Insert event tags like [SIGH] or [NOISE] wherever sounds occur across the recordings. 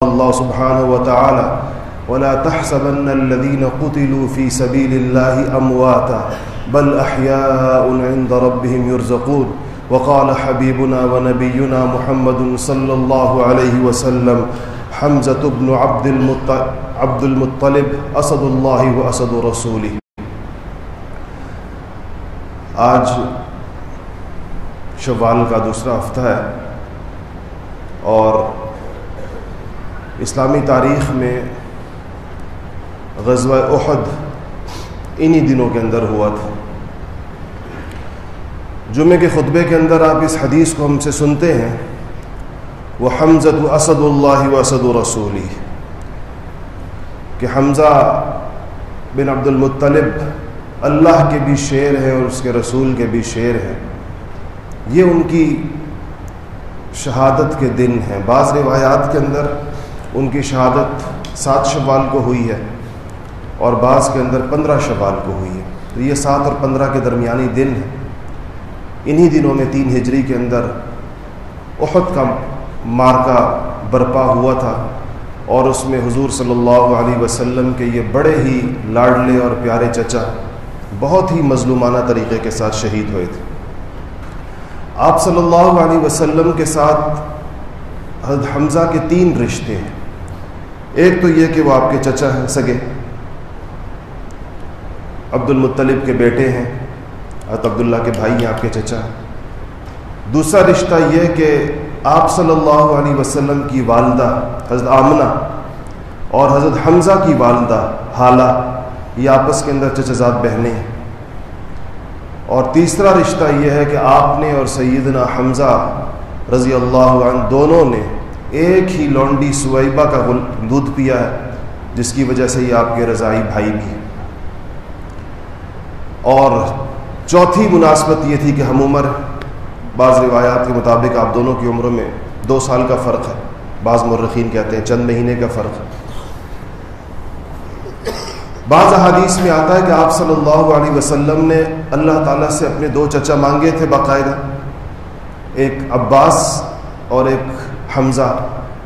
الله سبحانه وتعالى ولا تحسبن الذين قتلوا في سبيل الله أمواتا بل أحياء عند ربهم يرزقون وقال حبيبنا ونبينا محمد صلى الله عليه وسلم حمزة بن عبد المطلب, عبد المطلب أسد الله وأسد رسوله آج شوال کا دوسرا ہفتہ ہے اور اسلامی تاریخ میں غزوہ احد انہی دنوں کے اندر ہوا تھا۔ جمعے کے خطبے کے اندر آپ اس حدیث کو ہم سے سنتے ہیں۔ وہ حمزت و اسد اللہ و اسد و رسولی۔ کہ حمزہ بن عبد المطلب اللہ کے بھی شعر ہے اور اس کے رسول کے بھی شعر ہیں۔ یہ ان کی شہادت کے دن ہیں۔ بعض روایات کے اندر ان کی شہادت سات شوال کو ہوئی ہے اور بعض کے اندر پندرہ شوال کو ہوئی ہے۔ تو یہ سات اور پندرہ کے درمیانی دن ہے انہی دنوں میں تین ہجری کے اندر احد کا مارکا برپا ہوا تھا اور اس میں حضور صلی اللہ علیہ وسلم کے یہ بڑے ہی لاڈلے اور پیارے چچا بہت ہی مظلومانہ طریقے کے ساتھ شہید ہوئے تھے۔ آپ صلی اللہ علیہ وسلم کے ساتھ حضرت حمزہ کے تین رشتے ہیں۔ ایک تو یہ کہ وہ آپ کے چچا ہیں، سگے۔ عبد المطلب کے بیٹے ہیں، حضرت عبداللہ کے بھائی ہیں، آپ کے چچا ہیں۔ دوسرا رشتہ یہ کہ آپ صلی اللہ علیہ وسلم کی والدہ حضرت آمنہ اور حضرت حمزہ کی والدہ حالہ، یہ آپس کے اندر چچزاد بہنیں ہیں۔ اور تیسرا رشتہ یہ ہے کہ آپ نے اور سیدنا حمزہ رضی اللہ عنہ دونوں نے ایک ہی لونڈی سویبہ کا دودھ پیا ہے، جس کی وجہ سے یہ آپ کے رضائی بھائی بھی اور چوتھی مناسبت یہ تھی کہ ہم عمر بعض روایات کے مطابق آپ دونوں کی عمروں میں دو سال کا فرق ہے۔ بعض مرخین کہتے ہیں چند مہینے کا فرق ہے۔ بعض احادیث میں آتا ہے کہ آپ صلی اللہ علیہ وسلم نے اللہ تعالیٰ سے اپنے دو چچا مانگے تھے باقاعدہ۔ ایک عباس اور ایک حمزہ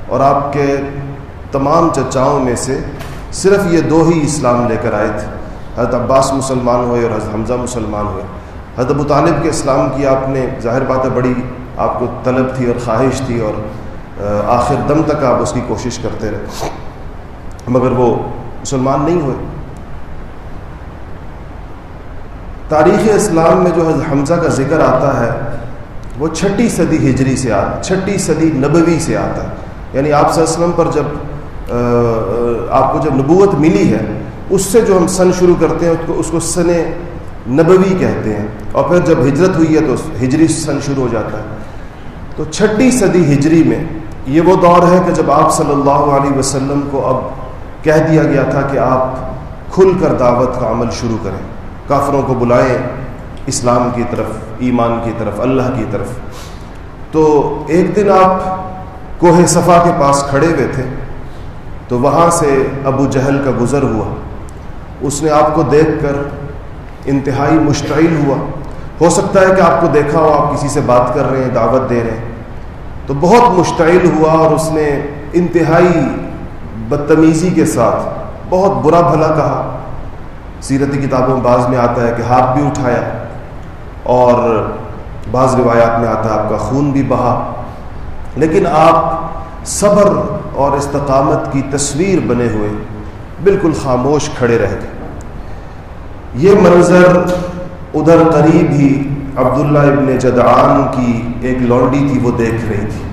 اور آپ کے تمام چچاؤں میں سے صرف یہ دو ہی اسلام لے کر آئے تھے۔ حضرت عباس مسلمان ہوئے اور حضرت حمزہ مسلمان ہوئے۔ حضرت ابو طالب کے اسلام کی آپ نے ظاہر بات ہے بڑی آپ کو طلب تھی اور خواہش تھی اور آخر دم تک آپ اس کی کوشش کرتے رہے۔ مگر وہ مسلمان نہیں ہوئے۔ تاریخ اسلام میں جو حضرت حمزہ کا ذکر آتا ہے وہ چھٹی صدی ہجری سے آتا چھٹی صدی نبوی سے آتا ہے۔ یعنی آپ صلی اللہ علیہ وسلم پر جب آپ کو جب نبوت ملی ہے، اس سے جو ہم سن شروع کرتے ہیں، اس کو سن نبوی کہتے ہیں۔ اور پھر جب ہجرت ہوئی ہے تو ہجری سن شروع ہو جاتا ہے۔ تو چھٹی صدی ہجری میں یہ وہ دور ہے کہ جب آپ صلی اللہ علیہ وسلم کو اب کہہ دیا گیا تھا کہ آپ کھل کر دعوت کا عمل شروع کریں، کافروں کو بلائیں اسلام کی طرف، ایمان کی طرف، اللہ کی طرف۔ تو ایک دن آپ کوہ صفا کے پاس کھڑے ہوئے تھے، تو وہاں سے ابو جہل کا گزر ہوا۔ اس نے آپ کو دیکھ کر انتہائی مشتعل ہوا۔ ہو سکتا ہے کہ آپ کو دیکھا ہو، آپ کسی سے بات کر رہے ہیں، دعوت دے رہے ہیں۔ تو بہت مشتعل ہوا اور اس نے انتہائی بدتمیزی کے ساتھ، بہت برا بھلا کہا۔ سیرتی کتابوں میں بعض میں آتا ہے کہ ہاتھ بھی اٹھایا۔ اور بعض روایات میں آتا ہے آپ کا خون بھی بہا۔ لیکن آپ صبر اور استقامت کی تصویر بنے ہوئے بالکل خاموش کھڑے رہ گئے۔ یہ منظر ادھر قریب ہی عبداللہ ابن جدعان کی ایک لونڈی تھی، وہ دیکھ رہی تھی۔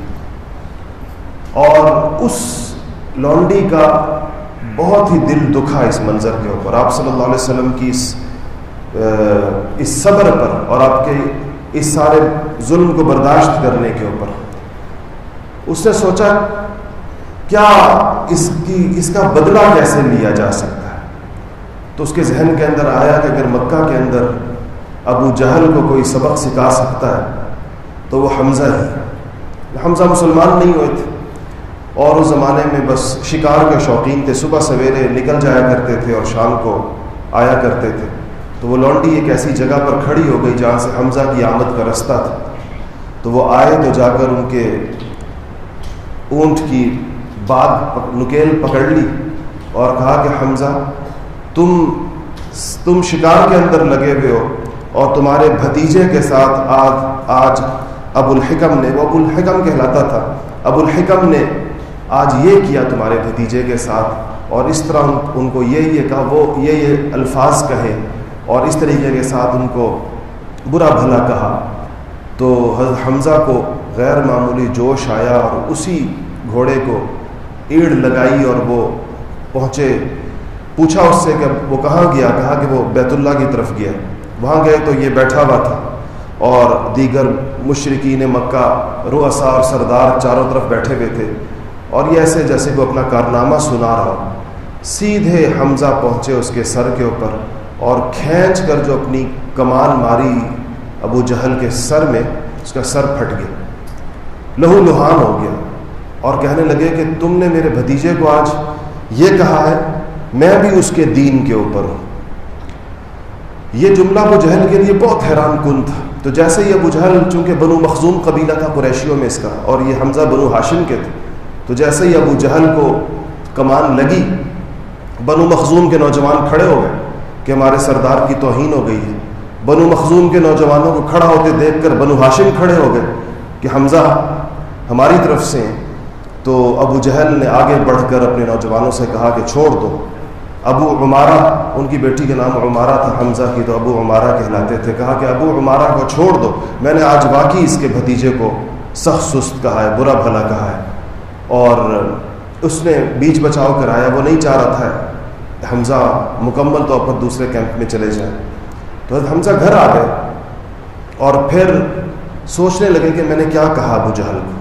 اور اس لونڈی کا بہت ہی دل دکھا اس منظر کے اوپر۔ آپ صلی اللہ علیہ وسلم کی اس اس صبر پر اور آپ کے اس سارے ظلم کو برداشت کرنے کے اوپر۔ اس نے سوچا، کیا اس کی، اس کا بدلہ کیسے لیا جا سکتا ہے؟ تو اس کے ذہن کے اندر آیا کہ اگر مکہ کے اندر ابو جہل کو کوئی سبق سکھا سکتا ہے، تو وہ حمزہ ہی۔ حمزہ مسلمان نہیں ہوئے تھے۔ اور اس زمانے میں بس شکار کے شوقین تھے۔ صبح سویرے نکل جایا کرتے تھے اور شام کو آیا کرتے تھے۔ تو وہ لونڈی ایک ایسی جگہ پر کھڑی ہو گئی جہاں سے حمزہ کی آمد کا رستہ تھا۔ تو وہ آئے تو جا کر ان کے اونٹ کی بات نکیل پکڑ لی اور کہا کہ حمزہ، تم تم شکار کے اندر لگے ہوئے ہو اور تمہارے بھتیجے کے ساتھ آج آج ابو الحکم نے، وہ ابو الحکم کہلاتا تھا۔ ابو الحکم نے آج یہ کیا تمہارے بھتیجے کے ساتھ اور اس طرح ان کو یہ یہ کہا، وہ یہ یہ الفاظ کہے۔ اور اس طریقے کے ساتھ ان کو برا بھلا کہا۔ تو حضرت حمزہ کو غیر معمولی جوش آیا اور اسی گھوڑے کو ایڑ لگائی اور وہ پہنچے۔ پوچھا اس سے کہ وہ کہاں گیا؟ کہا کہ وہ بیت اللہ کی طرف گیا۔ وہاں گئے تو یہ بیٹھا ہوا تھا اور دیگر مشرقین مکہ رو اور سردار چاروں طرف بیٹھے ہوئے تھے۔ اور یہ ایسے جیسے وہ اپنا کارنامہ سنا رہا۔ سیدھے حمزہ پہنچے اس کے سر کے اوپر۔ اور کھینچ کر جو اپنی کمان ماری ابو جہل کے سر میں اس کا سر پھٹ گیا۔ لہو لہان ہو گیا اور کہنے لگے کہ تم نے میرے بھتیجے کو آج یہ کہا ہے، میں بھی اس کے دین کے اوپر ہوں۔ یہ جملہ ابو جہل کے لیے بہت حیران کن تھا۔ تو جیسے یہ ابو جہل چونکہ بنو مخزوم قبیلہ تھا قریشیوں میں اس کا اور یہ حمزہ بنو ہاشم کے تھے، تو جیسے ہی ابو جہل کو کمان لگی، بنو مخزوم کے نوجوان کھڑے ہو گئے۔ کہ ہمارے سردار کی توہین ہو گئی ہے۔ بنو مخزوم کے نوجوانوں کو کھڑا ہوتے دیکھ کر بنو ہاشم کھڑے ہو گئے کہ حمزہ ہماری طرف سے تو ابو جہل نے آگے بڑھ کر اپنے نوجوانوں سے کہا کہ چھوڑ دو۔ ابو عمارہ، ان کی بیٹی کے نام عمارہ تھا حمزہ کی، تو ابو عمارہ کہلاتے تھے۔ کہا کہ ابو عمارہ کو چھوڑ دو۔ میں نے آج واقعی اس کے بھتیجے کو سخت سست کہا ہے، برا بھلا کہا ہے۔ اور اس نے بیچ بچاؤ کرایا، وہ نہیں چاہ رہا تھا۔ حمزہ مکمل طور پر دوسرے کیمپ میں چلے جائیں۔ تو حمزہ گھر آ گئے اور پھر سوچنے لگے کہ میں نے کیا کہا ابو جہل؟ کو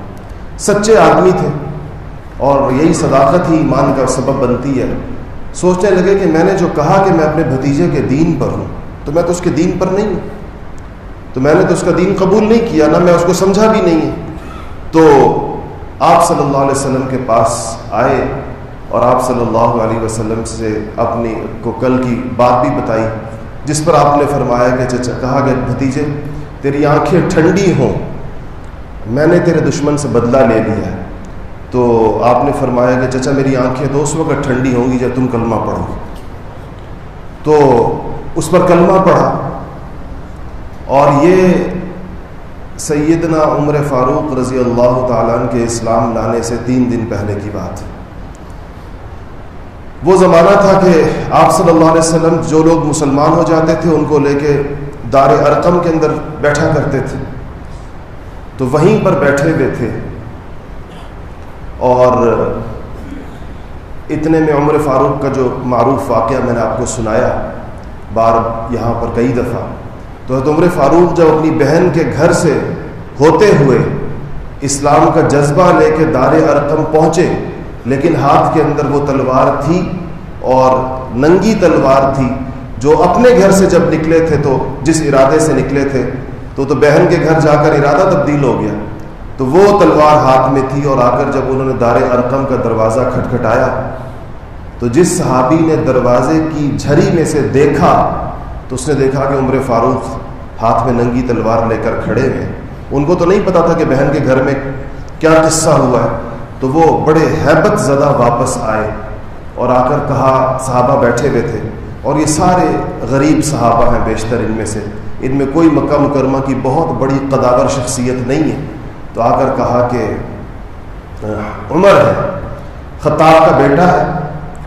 سچے آدمی تھے اور یہی صداقت ہی ایمان کا سبب بنتی ہے۔ سوچنے لگے کہ میں نے جو کہا کہ میں اپنے بھتیجے کے دین پر ہوں، تو میں تو اس کے دین پر نہیں۔ ہوں تو میں نے تو اس کا دین قبول نہیں کیا، نہ میں اس کو سمجھا بھی نہیں۔ ہے تو آپ صلی اللہ علیہ وسلم کے پاس آئے۔ اور آپ صلی اللہ علیہ وسلم سے اپنی کو کل کی بات بھی بتائی، جس پر آپ نے فرمایا کہ چچا، کہا کہ بھتیجے، تیری آنکھیں ٹھنڈی ہوں، میں نے تیرے دشمن سے بدلہ لے لیا ہے۔ تو آپ نے فرمایا کہ چچا، میری آنکھیں تو اس وقت ٹھنڈی ہوں گی جب تم کلمہ پڑھو۔ گے تو اس پر کلمہ پڑھا اور یہ سیدنا عمر فاروق رضی اللہ تعالیٰ کے اسلام لانے سے تین دن پہلے کی بات ہے۔ وہ زمانہ تھا کہ آپ صلی اللہ علیہ وسلم جو لوگ مسلمان ہو جاتے تھے، ان کو لے کے دار ارقم کے اندر بیٹھا کرتے تھے۔ تو وہیں پر بیٹھے ہوئے تھے۔ اور اتنے میں عمر فاروق کا جو معروف واقعہ میں نے آپ کو سنایا، بار یہاں پر کئی دفعہ۔ تو عمر فاروق جب اپنی بہن کے گھر سے ہوتے ہوئے اسلام کا جذبہ لے کے دار ارقم پہنچے لیکن ہاتھ کے اندر وہ تلوار تھی اور ننگی تلوار تھی جو اپنے گھر سے جب نکلے تھے تو جس ارادے سے نکلے تھے تو تو بہن کے گھر جا کر ارادہ تبدیل ہو گیا۔ تو وہ تلوار ہاتھ میں تھی اور آ کر جب انہوں نے دار ارقم کا دروازہ کھٹکھٹایا تو جس صحابی نے دروازے کی جھری میں سے دیکھا تو اس نے دیکھا کہ عمر فاروق ہاتھ میں ننگی تلوار لے کر کھڑے ہوئے ان کو تو نہیں پتا تھا کہ بہن کے گھر میں کیا قصہ ہوا ہے۔ تو وہ بڑے حیبت زدہ واپس آئے اور آ کر کہا، صحابہ بیٹھے ہوئے تھے اور یہ سارے غریب صحابہ ہیں بیشتر ان میں سے۔ ان میں کوئی مکہ مکرمہ کی بہت بڑی قداور شخصیت نہیں ہے۔ تو آ کر کہا کہ، عمر ہے، خطاب کا بیٹا ہے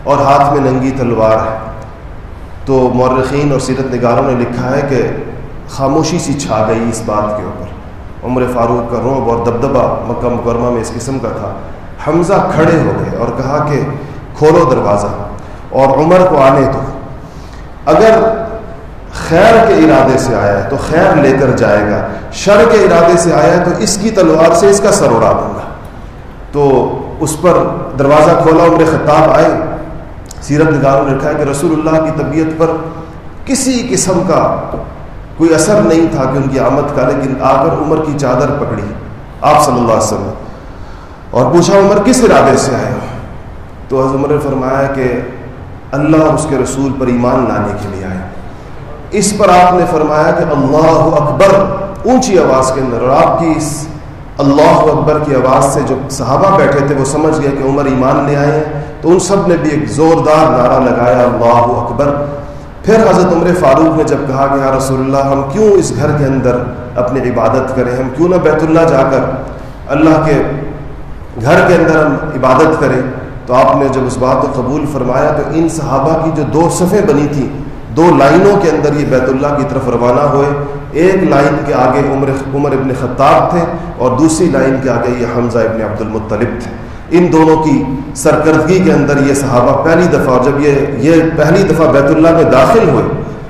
اور ہاتھ میں ننگی تلوار ہے۔ تو مورخین اور سیرت نگاروں نے لکھا ہے کہ خاموشی سی چھا گئی اس بات کے اوپر۔ عمر فاروق کا روب اور دبدبہ مکہ مکرمہ میں اس قسم کا تھا۔ حمزہ کھڑے ہو گئے اور کہا کہ کھولو دروازہ اور عمر کو آنے دو۔ اگر خیر کے ارادے سے آیا ہے تو خیر لے کر جائے گا۔ شر کے ارادے سے آیا ہے تو اس کی تلوار سے اس کا سر اڑا دوں گا۔ تو اس پر دروازہ کھولا، عمر خطاب آئے۔ سیرت نگاروں نے لکھا ہے کہ رسول اللہ کی طبیعت پر کسی قسم کا کوئی اثر نہیں تھا کہ ان کی آمد کا، لیکن آ کر عمر کی چادر پکڑی۔ آپ صلی اللہ علیہ وسلم اور پوچھا عمر کس ارادے سے آئے ہو؟ تو حضرت عمر نے فرمایا کہ اللہ اور اس کے رسول پر ایمان لانے کے لیے آئے۔ اس پر آپ نے فرمایا کہ اللہ اکبر، اونچی آواز کے اندر، اور آپ کی اس اللہ اکبر کی آواز سے جو صحابہ بیٹھے تھے، وہ سمجھ گئے کہ عمر ایمان لے آئے ہیں۔ تو ان سب نے بھی ایک زوردار نعرہ لگایا، اللہ اکبر۔ پھر حضرت عمر فاروق نے جب کہا کہ یا رسول اللہ، ہم کیوں اس گھر کے اندر اپنی عبادت کریں؟ ہم کیوں نہ بیت اللہ جا کر اللہ کے گھر کے اندر ہم عبادت کریں، تو آپ نے جب اس بات کو قبول فرمایا، تو ان صحابہ کی جو دو صفیں بنی تھیں، دو لائنوں کے اندر یہ بیت اللہ کی طرف روانہ ہوئے۔ ایک لائن کے آگے عمر عمر ابن خطاب تھے، اور دوسری لائن کے آگے یہ حمزہ ابن عبد المطلب تھے۔ ان دونوں کی سرکردگی کے اندر یہ صحابہ پہلی دفعہ، جب یہ یہ پہلی دفعہ بیت اللہ میں داخل ہوئے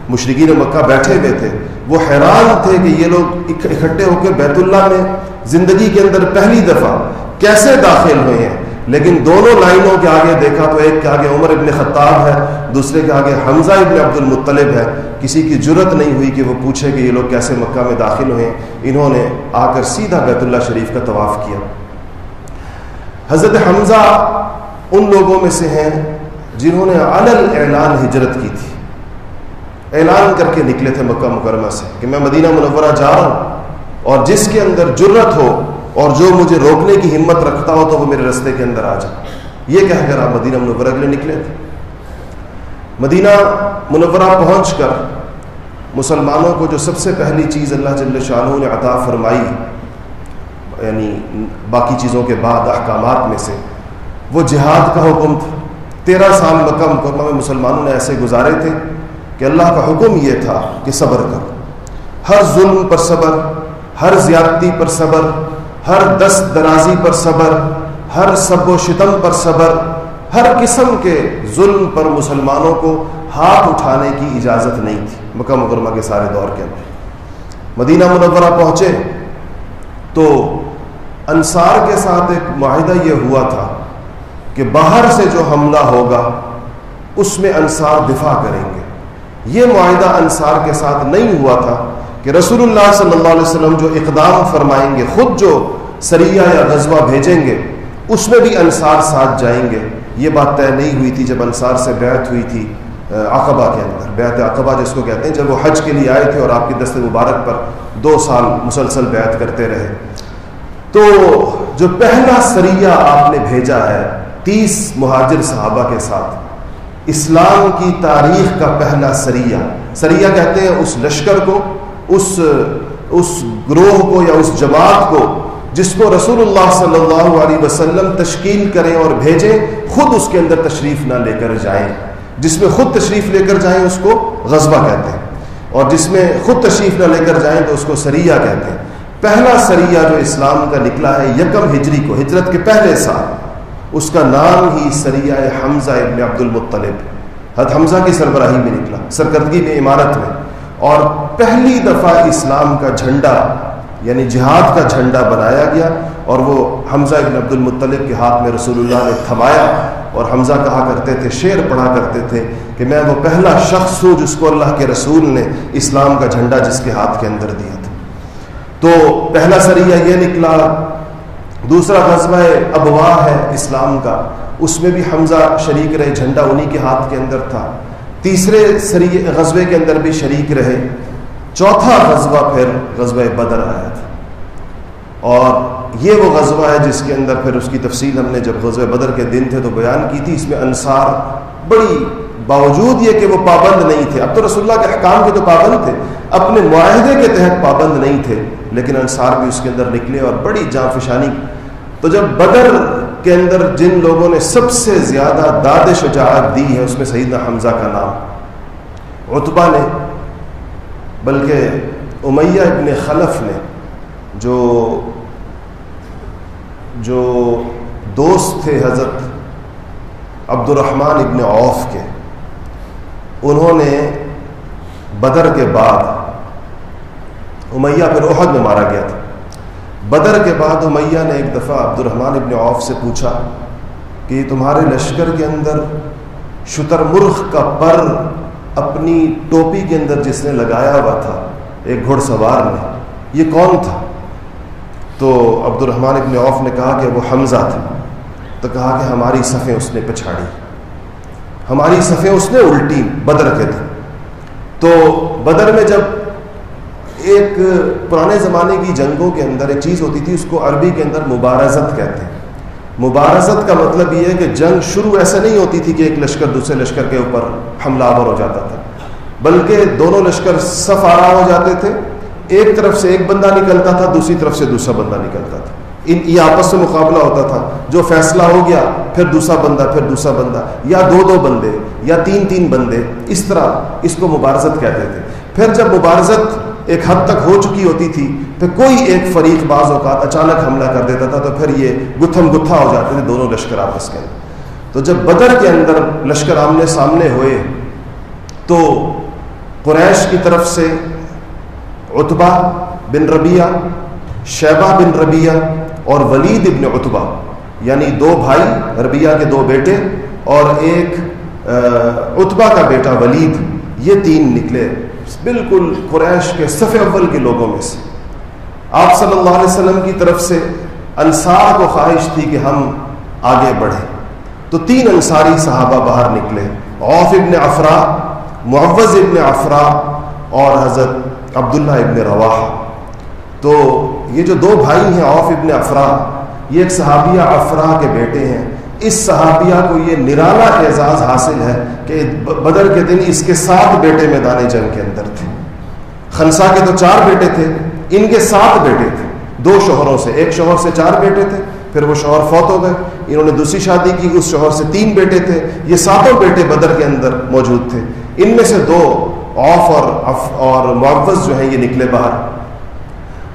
مشرقین مکہ بیٹھے ہوئے تھے، وہ حیران تھے کہ یہ لوگ اکٹھے ہو کے بیت اللہ میں زندگی کے اندر پہلی دفعہ کیسے داخل ہوئے ہیں؟ لیکن دونوں لائنوں کے آگے دیکھا تو ایک کے آگے عمر ابن خطاب ہے، دوسرے کے آگے حمزہ ابن عبد المطلب ہے۔ کسی کی جرت نہیں ہوئی کہ وہ پوچھے کہ یہ لوگ کیسے مکہ میں داخل ہوئے۔ انہوں نے آ کر سیدھا بیت اللہ شریف کا طواف کیا۔ حضرت حمزہ ان لوگوں میں سے ہیں جنہوں نے علل اعلان ہجرت کی تھی۔ اعلان کر کے نکلے تھے مکہ مکرمہ سے کہ میں مدینہ منورہ جا رہا ہوں اور جس کے اندر جرت ہو اور جو مجھے روکنے کی ہمت رکھتا ہو تو وہ میرے رستے کے اندر آ جائے۔ یہ کہہ کر آپ مدینہ منورہ کے لیے نکلے تھے۔ مدینہ منورہ پہنچ کر مسلمانوں کو جو سب سے پہلی چیز اللہ جل شاہ نے عطا فرمائی یعنی باقی چیزوں کے بعد احکامات میں سے، وہ جہاد کا حکم تھا۔ تیرہ سال مکہ مکرمہ میں مسلمانوں نے ایسے گزارے تھے کہ اللہ کا حکم یہ تھا کہ صبر کرو۔ ہر ظلم پر صبر، ہر زیادتی پر صبر ہر دست درازی پر صبر، ہر سب و شتم پر صبر، ہر قسم کے ظلم پر مسلمانوں کو ہاتھ اٹھانے کی اجازت نہیں تھی۔ مکہ مکرمہ کے سارے دور کے اندر۔ مدینہ منورہ پہنچے تو انصار کے ساتھ ایک معاہدہ یہ ہوا تھا کہ باہر سے جو حملہ ہوگا، اس میں انصار دفاع کریں گے۔ یہ معاہدہ انصار کے ساتھ نہیں ہوا تھا۔ کہ رسول اللہ صلی اللہ علیہ وسلم جو اقدام فرمائیں گے، خود جو سریہ یا غزوہ بھیجیں گے، اس میں بھی انصار ساتھ جائیں گے۔ یہ بات طے نہیں ہوئی تھی جب انصار سے بیعت ہوئی تھی عقبہ کے اندر۔ بیعت عقبہ جس کو کہتے ہیں، جب وہ حج کے لیے آئے تھے اور آپ کی دست مبارک پر دو سال مسلسل بیعت کرتے رہے۔ تو جو پہلا سریہ آپ نے بھیجا ہے، تیس مہاجر صحابہ کے ساتھ، اسلام کی تاریخ کا پہلا سریہ سریہ کہتے ہیں اس لشکر کو اس اس گروہ کو یا اس جماعت کو جس کو رسول اللہ صلی اللہ علیہ وسلم تشکیل کریں اور بھیجیں، خود اس کے اندر تشریف نہ لے کر جائیں۔ جس میں خود تشریف لے کر جائیں، اس کو غزبہ کہتے ہیں۔ اور جس میں خود تشریف نہ لے کر جائیں، تو اس کو سریہ کہتے ہیں۔ پہلا سریہ جو اسلام کا نکلا ہے، یکم ہجری کو، ہجرت کے پہلے سال۔ اس کا نام ہی سریہ حمزہ ابن عبد المطلب حد حمزہ کی سربراہی میں نکلا، سرکردگی میں، عمارت میں۔ اور پہلی دفعہ اسلام کا جھنڈا یعنی جہاد کا جھنڈا بنایا گیا اور وہ حمزہ ابن عبد المطلب کے ہاتھ میں رسول اللہ نے تھمایا اور حمزہ کہا کرتے تھے، شعر پڑھا کرتے تھے کہ میں وہ پہلا شخص ہوں جس کو اللہ کے رسول نے اسلام کا جھنڈا جس کے ہاتھ کے اندر دیا تھا۔ تو پہلا سریہ یہ نکلا، دوسرا غزوہ ابوا ہے اسلام کا، اس میں بھی حمزہ شریک رہے، جھنڈا انہی کے ہاتھ کے اندر تھا۔ تیسرے غزبے کے اندر بھی شریک رہے۔ چوتھا غزوہ پھر غزوہ بدر آیا تھا۔ اور یہ وہ غزوہ ہے جس کے اندر پھر اس کی تفصیل ہم نے جب غزوہ بدر کے دن تھے تو بیان کی تھی۔ اس میں انصار بڑی باوجود یہ کہ وہ پابند نہیں تھے۔ اب تو رسول اللہ کے حکام کے تو پابند تھے۔ اپنے معاہدے کے تحت پابند نہیں تھے، لیکن انصار بھی اس کے اندر نکلے اور بڑی جان فشانی۔ تو جب بدر کے اندر جن لوگوں نے سب سے زیادہ داد شجاعت دی ہے، اس میں سیدنا حمزہ کا نام۔ اتبا نے، بلکہ امیہ ابن خلف نے، جو جو دوست تھے حضرت عبد الرحمن ابن عوف کے، انہوں نے بدر کے بعد امیہ پھر احد میں مارا گیا تھا۔ بدر کے بعد امیہ نے ایک دفعہ عبد الرحمٰن ابن عوف سے پوچھا کہ تمہارے لشکر کے اندر شتر مرخ کا پر اپنی ٹوپی کے اندر جس نے لگایا ہوا تھا، ایک گھڑ سوار نے یہ کون تھا؟ تو عبد الرحمٰن ابن عوف نے کہا کہ وہ حمزہ تھا۔ تو کہا کہ ہماری صفیں اس نے پچھاڑی۔ ہماری صفیں اس نے الٹی بدر کے تھے تو بدر میں جب ایک پرانے زمانے کی جنگوں کے اندر ایک چیز ہوتی تھی، اس کو عربی کے اندر مبارزت کہتے ہیں۔ مبارزت کا مطلب یہ ہے کہ جنگ شروع ایسے نہیں ہوتی تھی کہ ایک لشکر دوسرے لشکر کے اوپر حملہ آور ہو جاتا تھا، بلکہ دونوں لشکر صف آرا ہو جاتے تھے۔ ایک طرف سے ایک بندہ نکلتا تھا، دوسری طرف سے دوسرا بندہ نکلتا تھا۔ ان یہ آپس میں مقابلہ ہوتا تھا۔ جو فیصلہ ہو گیا، پھر دوسرا بندہ، پھر دوسرا بندہ، یا دو دو بندے، یا تین تین بندے، اس طرح اس کو مبارزت کہتے تھے۔ پھر جب مبارزت ایک حد تک ہو چکی ہوتی تھی، پھر کوئی ایک فریق بعض اوقات اچانک حملہ کر دیتا تھا تو پھر یہ گتھم گتھا ہو جاتے تھے، دونوں لشکر آپس کے۔ تو جب بدر کے اندر لشکر آمنے سامنے ہوئے، تو قریش کی طرف سے اتبا بن ربیہ شیبہ بن ربیہ اور ولید ابن اتبا یعنی دو بھائی ربیہ کے دو بیٹے اور ایک اتبا کا بیٹا ولید، یہ تین نکلے۔ بالکل قریش کے صف اول کے لوگوں میں سے۔ آپ صلی اللہ علیہ وسلم کی طرف سے انصار کو خواہش تھی کہ ہم آگے بڑھیں۔ تو تین انصاری صحابہ باہر نکلے۔ اوف ابن افرا معوض ابن افرا اور حضرت عبداللہ ابن روا تو یہ جو دو بھائی ہیں اوف ابن افرا یہ ایک صحابیہ افرا کے بیٹے ہیں۔ اس صحابیہ کو یہ نرالا اعزاز حاصل ہے کہ بدر کے دن اس کے سات بیٹے میدان جنگ کے اندر تھے۔ خنسا کے تو چار بیٹے تھے، ان کے سات بیٹے تھے۔ دو شوہروں سے، ایک شوہر سے چار بیٹے تھے، پھر وہ شوہر فوت ہو گئے۔ انہوں نے دوسری شادی کی، اس شوہر سے تین بیٹے تھے۔ یہ ساتوں بیٹے بدر کے اندر موجود تھے۔ ان میں سے دو آف اور اف اور معوض جو ہیں، یہ نکلے باہر۔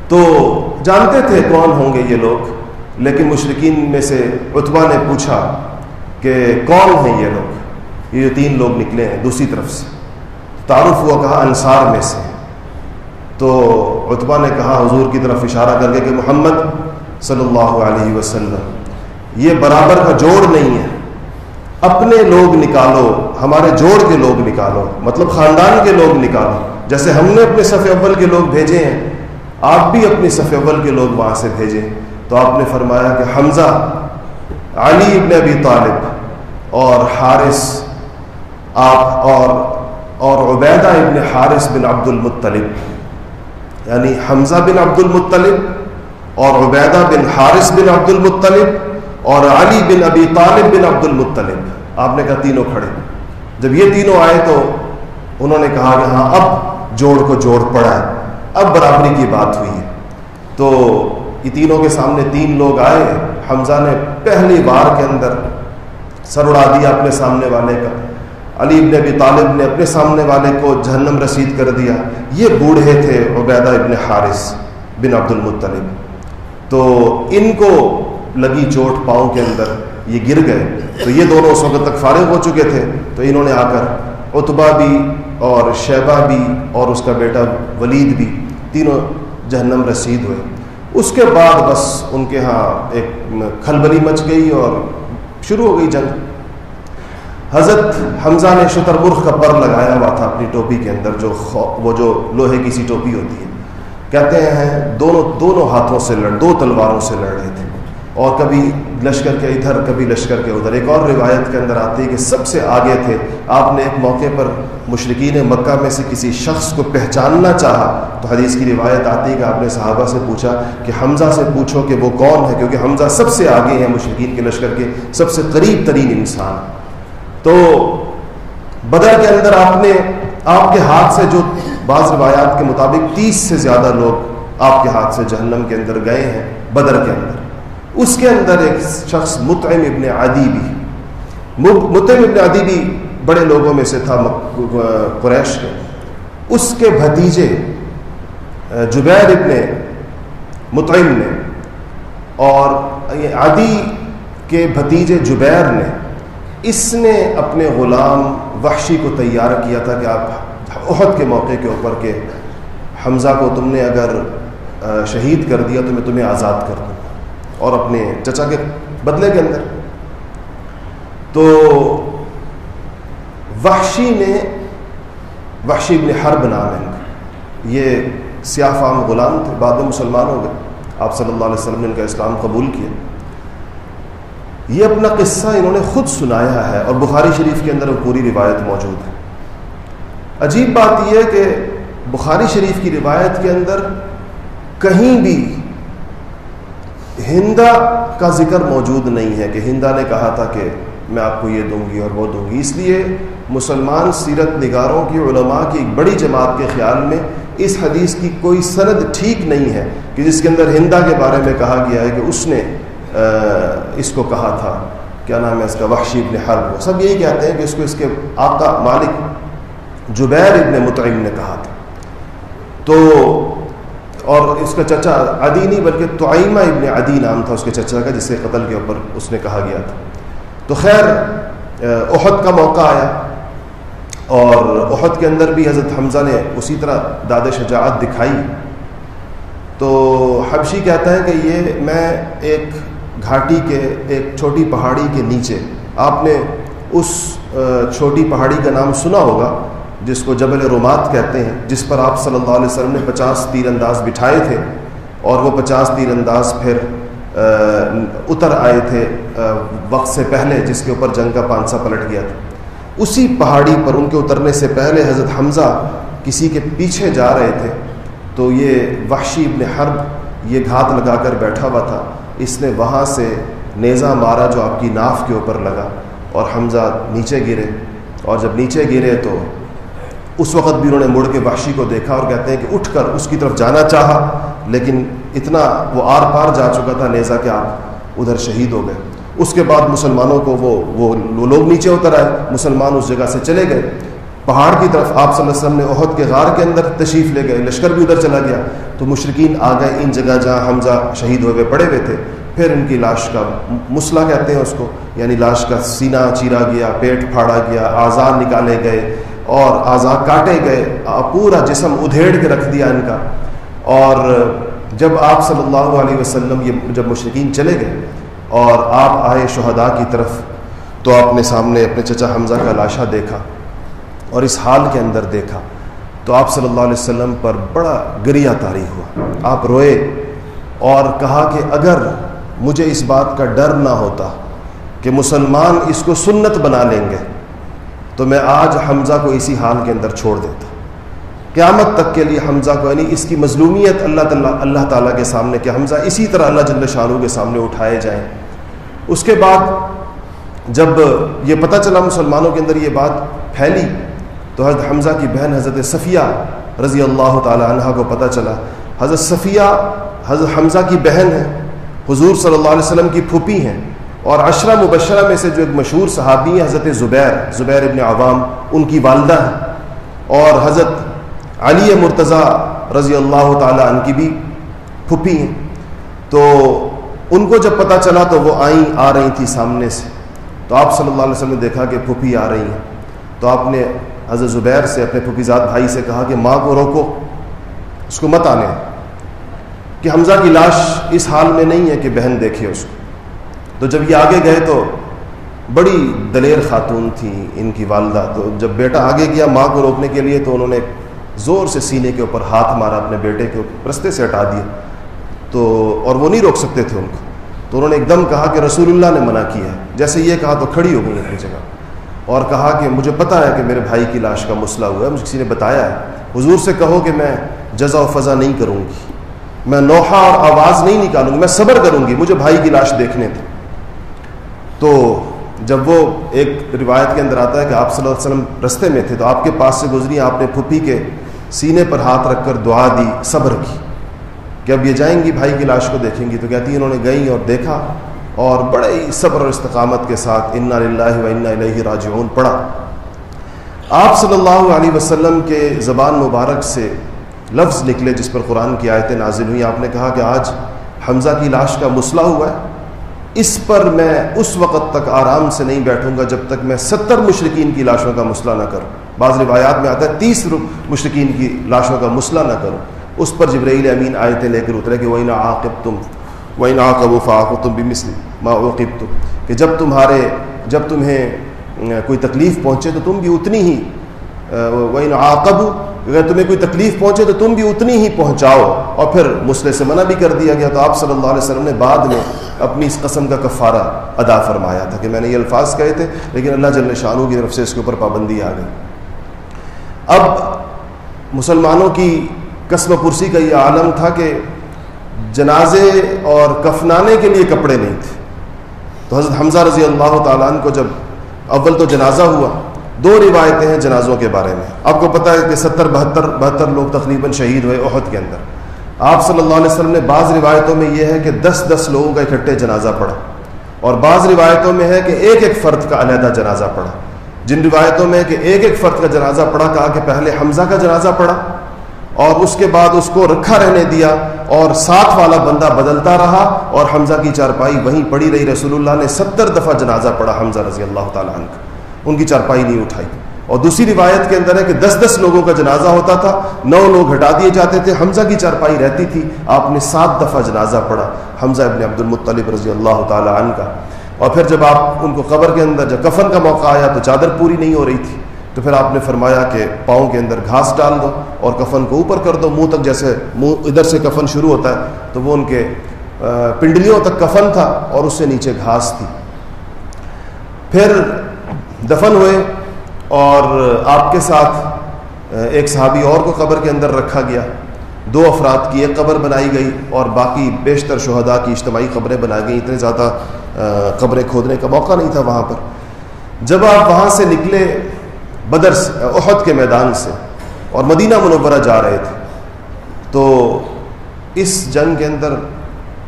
تو جانتے تھے کون ہوں گے یہ لوگ؟ لیکن مشرقین میں سے اتبا نے پوچھا کہ کون ہیں یہ لوگ؟ یہ جو تین لوگ نکلے ہیں دوسری طرف سے۔ تعارف ہوا کہا انصار میں سے۔ تو اتبا نے کہا حضور کی طرف اشارہ کر کے کہ محمد صلی اللہ علیہ وسلم، یہ برابر کا جوڑ نہیں ہے۔ اپنے لوگ نکالو، ہمارے جوڑ کے لوگ نکالو۔ مطلب خاندان کے لوگ نکالو۔ جیسے ہم نے اپنے صف اول کے لوگ بھیجے ہیں، آپ بھی اپنی صف اول کے لوگ وہاں سے بھیجیں۔ تو آپ نے فرمایا کہ حمزہ، علی ابن ابی طالب اور حارث، آپ اور اور عبیدہ ابن حارث بن عبد المطلب یعنی حمزہ بن عبد المطلب اور عبیدہ بن حارث بن عبد المطلب اور علی بن ابی طالب بن عبد المطلب آپ نے کہا تینوں کھڑے۔ جب یہ تینوں آئے تو انہوں نے کہا کہ ہاں اب جوڑ کو جوڑ پڑا ہے، اب برابری کی بات ہوئی ہے۔ تو یہ تینوں کے سامنے تین لوگ آئے، حمزہ نے پہلی بار کے اندر سر اڑا دیا اپنے سامنے والے کا۔ علی ابن ابی طالب نے اپنے سامنے والے کو جہنم رسید کر دیا۔ یہ بوڑھے تھے عبیدہ ابن حارث بن عبد المطلب۔ تو ان کو لگی چوٹ پاؤں کے اندر یہ گر گئے۔ تو یہ دونوں اس وقت تک فارغ ہو چکے تھے۔ تو انہوں نے آ کر اتبا بھی اور شیبہ بھی اور اس کا بیٹا ولید بھی تینوں جہنم رسید ہوئے۔ اس کے بعد بس ان کے ہاں ایک کھلبلی مچ گئی اور شروع ہو گئی جنگ۔ حضرت حمزہ نے شتر مرخ کا پر لگایا ہوا تھا اپنی ٹوپی کے اندر جو وہ جو لوہے کی سی ٹوپی ہوتی ہے۔ کہتے ہیں، دونوں دونوں ہاتھوں سے لڑ، دو تلواروں سے لڑ رہے تھے۔ اور کبھی لشکر کے ادھر، کبھی لشکر کے ادھر۔ ایک اور روایت کے اندر آتی ہے کہ سب سے آگے تھے، آپ نے ایک موقع پر مشرقین مکہ میں سے کسی شخص کو پہچاننا چاہا تو حدیث کی روایت آتی ہے کہ آپ نے صحابہ سے پوچھا کہ حمزہ سے پوچھو کہ وہ کون ہے، کیونکہ حمزہ سب سے آگے ہیں مشرقین کے لشکر کے سب سے قریب ترین انسان۔ تو بدر کے اندر آپ نے، آپ کے ہاتھ سے جو بعض روایات کے مطابق تیس سے زیادہ لوگ آپ کے ہاتھ سے جہنم کے اندر گئے ہیں، بدر کے اندر۔ اس کے اندر ایک شخص متعم ابن عدی بھی متعم ابن عدی بھی بڑے لوگوں میں سے تھا قریش کے۔ اس کے بھتیجے جبیر ابن متعم نے اور عدی کے بھتیجے جبیر نے، اس نے اپنے غلام وحشی کو تیار کیا تھا کہ آپ عہد کے موقع کے اوپر کہ حمزہ کو تم نے اگر شہید کر دیا تو میں تمہیں آزاد کر دوں۔ اور اپنے چچا کے بدلے کے اندر۔ تو وحشی نے وحشی ابن حرب نام ہے۔ یہ سیاہ فام غلام تھے، بعد میں مسلمان ہو گئے۔ آپ صلی اللہ علیہ وسلم نے ان کا اسلام قبول کیا۔ یہ اپنا قصہ انہوں نے خود سنایا ہے اور بخاری شریف کے اندر وہ پوری روایت موجود ہے۔ عجیب بات یہ ہے کہ بخاری شریف کی روایت کے اندر کہیں بھی ہندا کا ذکر موجود نہیں ہے کہ ہندا نے کہا تھا کہ میں آپ کو یہ دوں گی اور وہ دوں گی۔ اس لیے مسلمان سیرت نگاروں کی، علماء کی ایک بڑی جماعت کے خیال میں اس حدیث کی کوئی سند ٹھیک نہیں ہے کہ جس کے اندر ہندا کے بارے میں کہا گیا ہے کہ اس نے اس کو کہا تھا۔ کیا نام ہے اس کا؟ وحشی ابن حرب۔ وہ سب یہی کہتے ہیں کہ اس کو اس کے آقا مالک جبیر ابن متعین نے کہا تھا۔ تو اور اس کا چچا عدی نہیں بلکہ تعیمہ ابن عدی نام تھا اس کے چچا کا، جسے قتل کے اوپر اس نے کہا گیا تھا۔ تو خیر احد کا موقع آیا۔ اور احد کے اندر بھی حضرت حمزہ نے اسی طرح داد شجاعت دکھائی۔ تو حبشی کہتا ہے کہ یہ میں ایک گھاٹی کے، ایک چھوٹی پہاڑی کے نیچے، آپ نے اس چھوٹی پہاڑی کا نام سنا ہوگا۔ جس کو جبل رومات کہتے ہیں، جس پر آپ صلی اللہ علیہ وسلم نے پچاس تیر انداز بٹھائے تھے اور وہ پچاس تیر انداز پھر اتر آئے تھے وقت سے پہلے جس کے اوپر جنگ کا پانسا پلٹ گیا تھا۔ اسی پہاڑی پر ان کے اترنے سے پہلے حضرت حمزہ کسی کے پیچھے جا رہے تھے۔ تو یہ وحشی ابن حرب یہ گھات لگا کر بیٹھا ہوا تھا۔ اس نے وہاں سے نیزہ مارا جو آپ کی ناف کے اوپر لگا اور حمزہ نیچے گرے۔ اور جب نیچے گرے تو اس وقت بھی انہوں نے مڑ کے وحشی کو دیکھا اور کہتے ہیں کہ اٹھ کر اس کی طرف جانا چاہا، لیکن اتنا وہ آر پار جا چکا تھا نیزا کہ آپ ادھر شہید ہو گئے۔ اس کے بعد مسلمانوں کو وہ وہ لوگ نیچے اتر آئے، مسلمان اس جگہ سے چلے گئے۔ پہاڑ کی طرف آپ صلی اللہ علیہ وسلم نے عہد کے غار کے اندر تشریف لے گئے، لشکر بھی ادھر چلا گیا۔ تو مشرقین آ گئے ان جگہ جہاں حمزہ شہید ہوئے پڑے ہوئے تھے۔ پھر ان کی لاش کا مسئلہ کہتے ہیں اس کو یعنی لاش کا سینہ چیرا گیا، پیٹ پھاڑا گیا، آزار نکالے گئے۔ اور اعضا کاٹے گئے پورا جسم ادھیڑ کے رکھ دیا ان کا۔ اور جب آپ صلی اللہ علیہ وسلم یہ جب مشرقین چلے گئے اور آپ آئے شہداء کی طرف، تو آپ نے سامنے اپنے چچا حمزہ کا لاشا دیکھا اور اس حال کے اندر دیکھا۔ تو آپ صلی اللہ علیہ وسلم پر بڑا گریا تاری ہوا۔ آپ روئے اور کہا کہ اگر مجھے اس بات کا ڈر نہ ہوتا کہ مسلمان اس کو سنت بنا لیں گے تو میں آج حمزہ کو اسی حال کے اندر چھوڑ دیتا۔ قیامت تک کے لیے حمزہ کو یعنی اس کی مظلومیت اللہ تعالیٰ اللہ تعالیٰ کے سامنے کہ حمزہ اسی طرح اللہ جل شاہ کے سامنے اٹھائے جائیں۔ اس کے بعد جب یہ پتہ چلا مسلمانوں کے اندر یہ بات پھیلی، تو حضرت حمزہ کی بہن حضرت صفیہ رضی اللہ تعالیٰ عنہ کو پتہ چلا۔ حضرت صفیہ، حضرت حمزہ کی بہن ہے حضور صلی اللہ علیہ وسلم کی پھوپھی ہیں۔ اور عشرہ مبشرہ میں سے جو ایک مشہور صحابی ہیں، حضرت زبیر زبیر ابن عوام، ان کی والدہ ہیں۔ اور حضرت علی مرتضیٰ رضی اللہ تعالیٰ ان کی بھی پھپھی ہیں۔ تو ان کو جب پتہ چلا تو وہ آئیں، آ رہی تھیں سامنے سے۔ تو آپ صلی اللہ علیہ وسلم نے دیکھا کہ پھپھی آ رہی ہیں۔ تو آپ نے حضرت زبیر سے اپنے پھپھی زاد بھائی سے کہا کہ ماں کو روکو، اس کو مت آنے۔ کہ حمزہ کی لاش اس حال میں نہیں ہے کہ بہن دیکھے اس کو۔ تو جب یہ آگے گئے تو بڑی دلیر خاتون تھیں ان کی والدہ، تو جب بیٹا آگے گیا ماں کو روکنے کے لیے تو انہوں نے زور سے سینے کے اوپر ہاتھ مارا، اپنے بیٹے کے رستے سے ہٹا دیا تو اور وہ نہیں روک سکتے تھے ان کو۔ تو انہوں نے ایک دم کہا کہ رسول اللہ نے منع کیا ہے۔ جیسے یہ کہا تو کھڑی ہو گئی اپنی جگہ۔ اور کہا کہ مجھے پتہ ہے کہ میرے بھائی کی لاش کا مسئلہ ہوا ہے، مجھے کسی نے بتایا ہے۔ حضور سے کہو کہ میں جزا و فضا نہیں کروں گی۔ میں نوحہ اور آواز نہیں نکالوں گی، میں صبر کروں گی، مجھے بھائی کی لاش دیکھنے تھے تو جب وہ ایک روایت کے اندر آتا ہے کہ آپ صلی اللہ علیہ وسلم رستے میں تھے تو آپ کے پاس سے گزری، آپ نے پھپھی کے سینے پر ہاتھ رکھ کر دعا دی، صبر کی۔ کہ اب یہ جائیں گی، بھائی کی لاش کو دیکھیں گی۔ تو کہتی انہوں نے گئیں اور دیکھا اور بڑے ہی صبر اور استقامت کے ساتھ انا اللہ و انا الہ راجعون پڑھا۔ آپ صلی اللہ علیہ وسلم کے زبان مبارک سے لفظ نکلے جس پر قرآن کی آیتیں نازل ہوئیں۔ آپ نے کہا کہ آج حمزہ کی لاش کا مسئلہ ہوا ہے۔ اس پر میں اس وقت تک آرام سے نہیں بیٹھوں گا جب تک میں ستر مشرقین کی لاشوں کا مسئلہ نہ کروں۔ بعض روایات میں آتا ہے تیس مشرقین کی لاشوں کا مسئلہ نہ کروں۔ اس پر جبرائیل امین آیتیں لے کر اترے کہ وہی نہ عاقب تم وہی نہ آقب و فاق تم بھی مسلم ما عقب تم کہ جب تمہارے جب تمہیں کوئی تکلیف پہنچے تو تم بھی اتنی ہی وہی نہ عاقب اگر تمہیں کوئی تکلیف پہنچے تو تم بھی اتنی ہی پہنچاؤ۔ اور پھر مسئلے سے منع بھی کر دیا گیا۔ تو آپ صلی اللہ علیہ وسلم نے بعد میں اپنی اس قسم کا کفارہ ادا فرمایا تھا کہ میں نے یہ الفاظ کہے تھے، لیکن اللہ جل شاہوں کی طرف سے اس کے اوپر پابندی آ گئی۔ اب مسلمانوں کی قسم پرسی کا یہ عالم تھا کہ جنازے اور کفنانے کے لیے کپڑے نہیں تھے۔ تو حضرت حمزہ رضی اللہ تعالیٰ عنہ کو جب اول تو جنازہ ہوا دو روایتیں ہیں جنازوں کے بارے میں۔ آپ کو پتہ ہے کہ ستر، بہتر بہتر لوگ تقریباً شہید ہوئے عہد کے اندر۔ آپ صلی اللہ علیہ وسلم نے بعض روایتوں میں یہ ہے کہ دس دس لوگوں کا اکٹھے جنازہ پڑھا اور بعض روایتوں میں ہے کہ ایک ایک فرد کا علیحدہ جنازہ پڑھا جن روایتوں میں کہ ایک ایک فرد کا جنازہ پڑھا کہا کہ پہلے حمزہ کا جنازہ پڑھا اور اس کے بعد اس کو رکھا رہنے دیا اور ساتھ والا بندہ بدلتا رہا اور حمزہ کی چارپائی وہیں پڑی رہی۔ رسول اللہ نے ستر دفعہ جنازہ پڑھا حمزہ رضی اللہ تعالیٰ عنہ۔ ان کی چارپائی نہیں اٹھائی۔ اور دوسری روایت کے اندر ہے کہ دس دس لوگوں کا جنازہ ہوتا تھا، نو لوگ ہٹا دیے جاتے تھے۔ حمزہ کی چارپائی رہتی تھی، آپ نے سات دفعہ جنازہ پڑھا۔ حمزہ ابن عبد المطلب رضی اللہ تعالیٰ عنہ کا۔ اور پھر جب آپ ان کو قبر کے اندر، جب کفن کا موقع آیا تو چادر پوری نہیں ہو رہی تھی۔ تو پھر آپ نے فرمایا کہ پاؤں کے اندر گھاس ڈال دو اور کفن کو اوپر کر دو۔ منہ تک جیسے منہ ادھر سے کفن شروع ہوتا ہے، تو وہ ان کے پنڈلیوں تک کفن تھا اور اس سے نیچے گھاس تھی۔ پھر دفن ہوئے اور آپ کے ساتھ ایک صحابی اور کو قبر کے اندر رکھا گیا۔ دو افراد کی ایک قبر بنائی گئی اور باقی بیشتر شہداء کی اجتماعی قبریں بنائی گئیں۔ اتنے زیادہ قبریں کھودنے کا موقع نہیں تھا وہاں پر۔ جب آپ وہاں سے نکلے بدر سے احد کے میدان سے اور مدینہ منورہ جا رہے تھے، تو اس جنگ کے اندر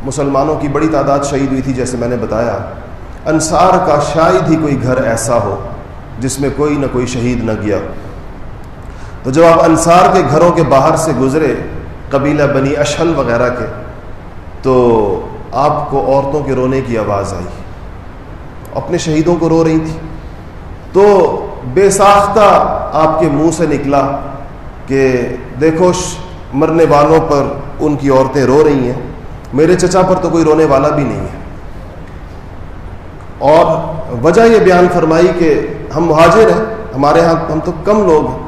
مسلمانوں کی بڑی تعداد شہید ہوئی تھی، جیسے میں نے بتایا۔ انصار کا شاید ہی کوئی گھر ایسا ہو جس میں کوئی نہ کوئی شہید نہ گیا۔ تو جب آپ انصار کے گھروں کے باہر سے گزرے قبیلہ بنی اشل وغیرہ کے، تو آپ کو عورتوں کے رونے کی آواز آئی۔ اپنے شہیدوں کو رو رہی تھی۔ تو بے ساختہ آپ کے منہ سے نکلا کہ دیکھو مرنے والوں پر ان کی عورتیں رو رہی ہیں۔ میرے چچا پر تو کوئی رونے والا بھی نہیں ہے۔ اور وجہ یہ بیان فرمائی کہ ہم مہاجر ہیں، ہمارے ہاں ہم تو کم لوگ ہیں۔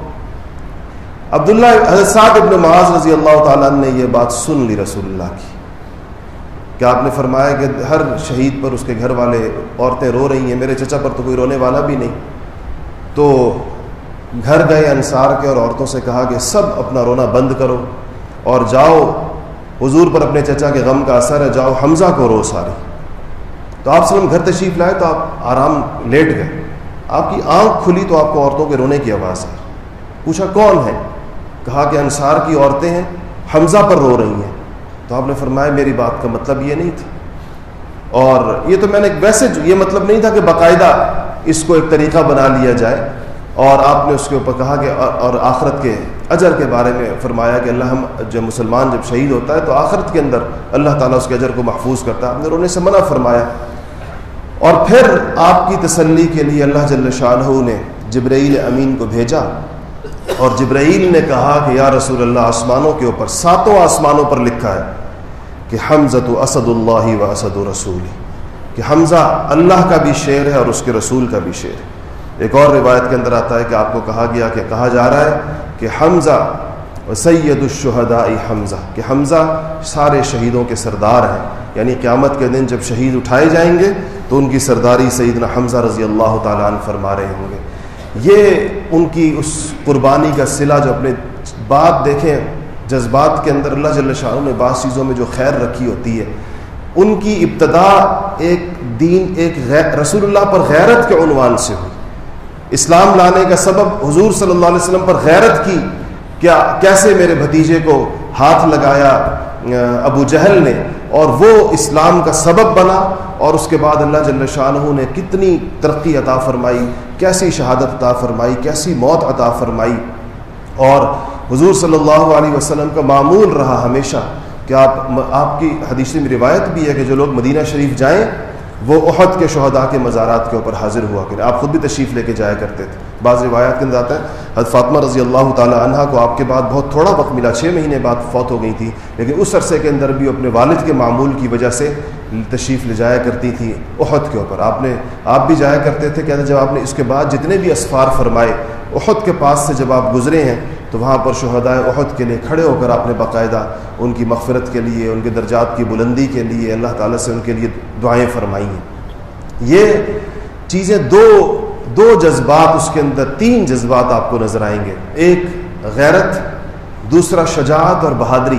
عبداللہ حضرت صاحب ابن معاذ رضی اللہ تعالیٰ نے یہ بات سن لی رسول اللہ کی۔ کہ آپ نے فرمایا کہ ہر شہید پر اس کے گھر والے عورتیں رو رہی ہیں؟ میرے چچا پر تو کوئی رونے والا بھی نہیں۔ تو گھر گئے انصار کے اور عورتوں سے کہا کہ سب اپنا رونا بند کرو اور جاؤ، حضور پر اپنے چچا کے غم کا اثر ہے، جاؤ، حمزہ کو رو سارے۔ تو آپ سلم گھر تشریف لائے تو آپ آرام لیٹ گئے۔ آپ کی آنکھ کھلی تو آپ کو عورتوں کے رونے کی آواز آئی۔ پوچھا، کون ہے؟ کہا کہ انصار کی عورتیں ہیں، حمزہ پر رو رہی ہیں۔ تو آپ نے فرمایا، میری بات کا مطلب یہ نہیں تھا۔ اور یہ تو میں نے ایک ویسے یہ مطلب نہیں تھا کہ باقاعدہ اس کو ایک طریقہ بنا لیا جائے۔ اور آپ نے اس کے اوپر کہا کہ، اور آخرت کے اجر کے بارے میں فرمایا کہ اللہ ہم، جب مسلمان جب شہید ہوتا ہے تو آخرت کے اندر اللہ تعالیٰ اس کے اجر کو محفوظ کرتا ہے۔ آپ نے رونے سے منع فرمایا۔ اور پھر آپ کی تسلی کے لیے اللہ جل شاہ نے جبرائیل امین کو بھیجا اور جبرائیل نے کہا کہ یا رسول اللہ، آسمانوں کے اوپر، ساتوں آسمانوں پر لکھا ہے کہ حمزہ تو اسد اللہ و اسد و رسول کہ حمزہ اللہ کا بھی شعر ہے اور اس کے رسول کا بھی شعر ہے۔ ایک اور روایت کے اندر آتا ہے کہ آپ کو کہا گیا کہ، کہا جا رہا ہے کہ حمزہ سید الشہداء حمزہ، کہ حمزہ سارے شہیدوں کے سردار ہیں یعنی قیامت کے دن جب شہید اٹھائے جائیں گے تو ان کی سرداری سیدنا حمزہ رضی اللہ تعالیٰ عنہ فرما رہے ہوں گے۔ یہ ان کی اس قربانی کا صلہ جو اپنے بات دیکھیں، جذبات کے اندر اللہ جل شاہ نے بعض چیزوں میں جو خیر رکھی ہوتی ہے، ان کی ابتدا ایک دین، ایک غیر، رسول اللہ پر غیرت کے عنوان سے ہوئی۔ اسلام لانے کا سبب حضور صلی اللہ علیہ وسلم پر غیرت کی۔ کیا، کیسے میرے بھتیجے کو ہاتھ لگایا؟ ابو جہل نے اور وہ اسلام کا سبب بنا اور اس کے بعد اللہ جل شاہ نے کتنی ترقی عطا فرمائی، کیسی شہادت عطا فرمائی، کیسی موت عطا فرمائی۔ اور حضور صلی اللہ علیہ وسلم کا معمول رہا ہمیشہ۔ کہ آپ آپ کی حدیث میں روایت بھی ہے کہ جو لوگ مدینہ شریف جائیں وہ عہد کے شہداء کے مزارات کے اوپر حاضر ہوا کریں آپ خود بھی تشریف لے کے جایا کرتے تھے۔ بعض روایات کے اندر آتا ہے، حضرت فاطمہ رضی اللہ تعالیٰ عنہ کو آپ کے بعد بہت تھوڑا وقت ملا، چھ مہینے بعد فوت ہو گئی تھی، لیکن اس عرصے کے اندر بھی اپنے والد کے معمول کی وجہ سے تشریف لے جایا کرتی تھی عہد کے اوپر۔ آپ نے، آپ بھی جایا کرتے تھے، کہتے جب آپ نے اس کے بعد جتنے بھی اسفار فرمائے عہد کے پاس سے جب آپ گزرے ہیں تو وہاں پر شہدائے عہد کے لیے کھڑے ہو کر آپ نے باقاعدہ ان کی مغفرت کے لیے، ان کے درجات کی بلندی کے لیے اللہ تعالیٰ سے ان کے لیے دعائیں فرمائی ہیں۔ یہ چیزیں دو دو جذبات اس کے اندر، تین جذبات آپ کو نظر آئیں گے۔ ایک غیرت، دوسرا شجاعت اور بہادری۔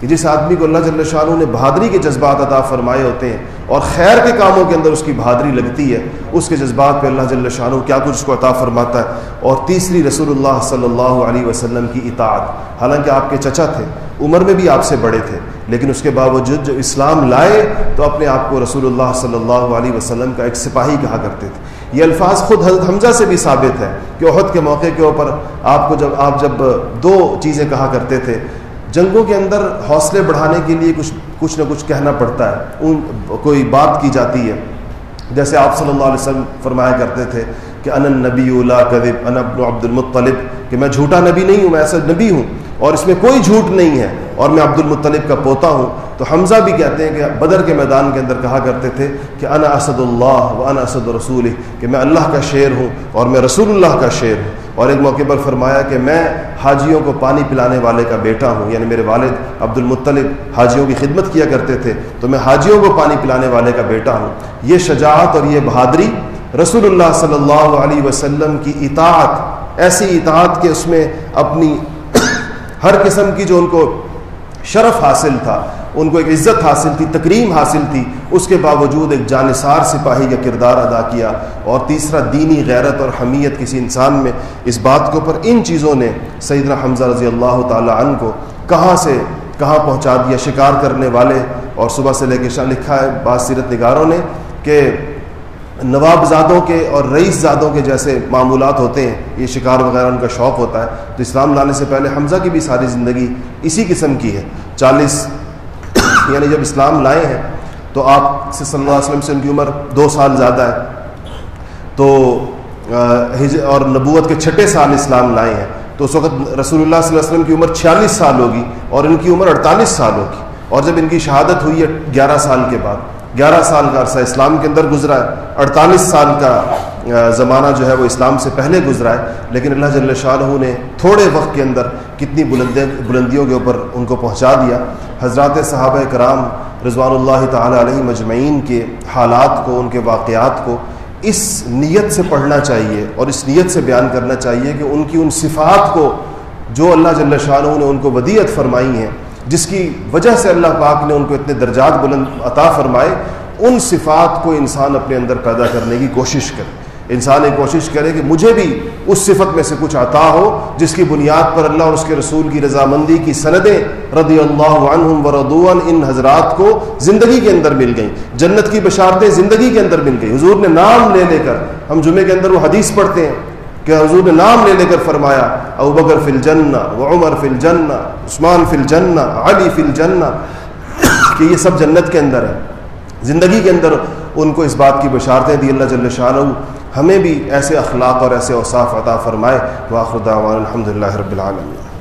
کہ جس آدمی کو اللہ جل شاہ نے بہادری کے جذبات عطا فرمائے ہوتے ہیں اور خیر کے کاموں کے اندر اس کی بہادری لگتی ہے، اس کے جذبات پہ اللہ جل شاہ کیا کچھ اس کو عطا فرماتا ہے۔ اور تیسری رسول اللہ صلی اللہ علیہ وسلم کی اطاعت۔ حالانکہ آپ کے چچا تھے، عمر میں بھی آپ سے بڑے تھے، لیکن اس کے باوجود جو اسلام لائے تو اپنے آپ کو رسول اللہ صلی اللہ علیہ وسلم کا ایک سپاہی کہا کرتے تھے۔ یہ الفاظ خود حضرت حمزہ سے بھی ثابت ہے کہ عہد کے موقع کے اوپر آپ کو جب، آپ جب دو چیزیں کہا کرتے تھے جنگوں کے اندر حوصلے بڑھانے کے لیے کچھ کچھ نہ کچھ کہنا پڑتا ہے۔ ان کوئی بات کی جاتی ہے۔ جیسے آپ صلی اللہ علیہ وسلم فرمایا کرتے تھے کہ ان نبی اللہ کدب ان ابن عبد المطلب، کہ میں جھوٹا نبی نہیں ہوں، میں ایسا نبی ہوں اور اس میں کوئی جھوٹ نہیں ہے اور میں عبد المطلب کا پوتا ہوں۔ تو حمزہ بھی کہتے ہیں کہ بدر کے میدان کے اندر کہا کرتے تھے کہ انا اسد اللہ و انا اسد رسول کہ میں اللہ کا شعر ہوں اور میں رسول اللہ کا شعر ہوں۔ اور ایک موقع پر فرمایا کہ میں حاجیوں کو پانی پلانے والے کا بیٹا ہوں۔ یعنی میرے والد عبد المطلب حاجیوں کی خدمت کیا کرتے تھے، تو میں حاجیوں کو پانی پلانے والے کا بیٹا ہوں۔ یہ شجاعت اور یہ بہادری رسول اللہ صلی اللہ علیہ وسلم کی اطاعت، ایسی اطاعت کہ اس میں اپنی [COUGHS] ہر قسم کی جو ان کو شرف حاصل تھا۔ ان کو ایک عزت حاصل تھی، تکریم حاصل تھی۔ اس کے باوجود ایک جانصار سپاہی کا کردار ادا کیا۔ اور تیسرا، دینی غیرت اور حمیت کسی انسان میں۔ اس بات کے اوپر ان چیزوں نے سیدنا حمزہ رضی اللہ تعالیٰ عنہ کو کہاں سے کہاں پہنچا دیا شکار کرنے والے۔ اور صبح سے لے کے شاہ لکھا ہے، بعض سیرت نگاروں نے کہ نواب زادوں کے اور رئیس زادوں کے جیسے معمولات ہوتے ہیں۔ یہ شکار وغیرہ ان کا شوق ہوتا ہے۔ تو اسلام لانے سے پہلے حمزہ کی بھی ساری زندگی اسی قسم کی ہے۔ چالیس یعنی جب اسلام لائے ہیں تو آپ سے صلی اللہ علیہ وسلم سے ان کی عمر دو سال زیادہ ہے۔ تو اور نبوت کے چھٹے سال اسلام لائے ہیں۔ تو اس وقت رسول اللہ صلی اللہ علیہ وسلم کی عمر چھیالیس سال ہوگی اور ان کی عمر اڑتالیس سال ہوگی۔ اور جب ان کی شہادت ہوئی ہے گیارہ سال کے بعد، گیارہ سال کا عرصہ اسلام کے اندر گزرا ہے۔ اڑتالیس سال کا زمانہ جو ہے وہ اسلام سے پہلے گزرا ہے۔ لیکن اللہ جل شاہ نے تھوڑے وقت کے اندر کتنی بلندیوں کے اوپر ان کو پہنچا دیا۔ حضرات صحابہ کرام رضوان اللہ تعالیٰ علیہ مجمعین کے حالات کو، ان کے واقعات کو اس نیت سے پڑھنا چاہیے اور اس نیت سے بیان کرنا چاہیے کہ ان کی ان صفات کو جو اللہ جل شاہ نے ان کو ودیت فرمائی ہیں، جس کی وجہ سے اللہ پاک نے ان کو اتنے درجات بلند عطا فرمائے، ان صفات کو انسان اپنے اندر پیدا کرنے کی کوشش کرے۔ انسان یہ کوشش کرے کہ مجھے بھی اس صفت میں سے کچھ عطا ہو، جس کی بنیاد پر اللہ اور اس کے رسول کی رضامندی کی سندیں رضی اللہ عنہم ردوان ان حضرات کو زندگی کے اندر مل گئیں۔ جنت کی بشارتیں زندگی کے اندر مل گئیں۔ حضور نے نام لے لے کر، ہم جمعے کے اندر وہ حدیث پڑھتے ہیں کہ حضور نے نام لے لے کر فرمایا، ابو بکر فل جنا و عمر فل جنا عثمان فل جنا علی فل جنا کہ یہ سب جنت کے اندر ہے زندگی کے اندر ان کو اس بات کی بشارتیں دی، اللہ جل شاہ ہمیں بھی ایسے اخلاق اور ایسے اوصاف عطا فرمائے واخر دعوان الحمد للہ رب العالمین۔